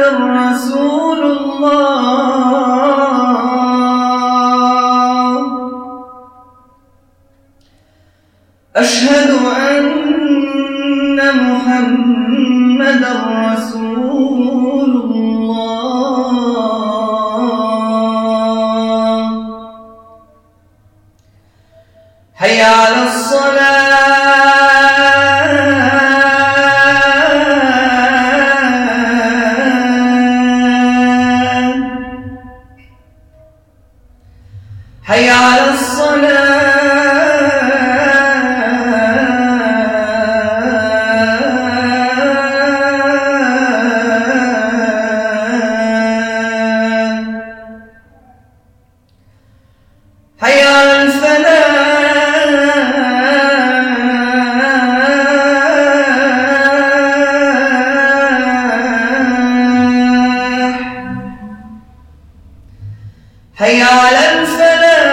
رسول الله. أشهد أن محمد رسول الله. حي على الصلاة. حي على الصلاة. حي على الفلاح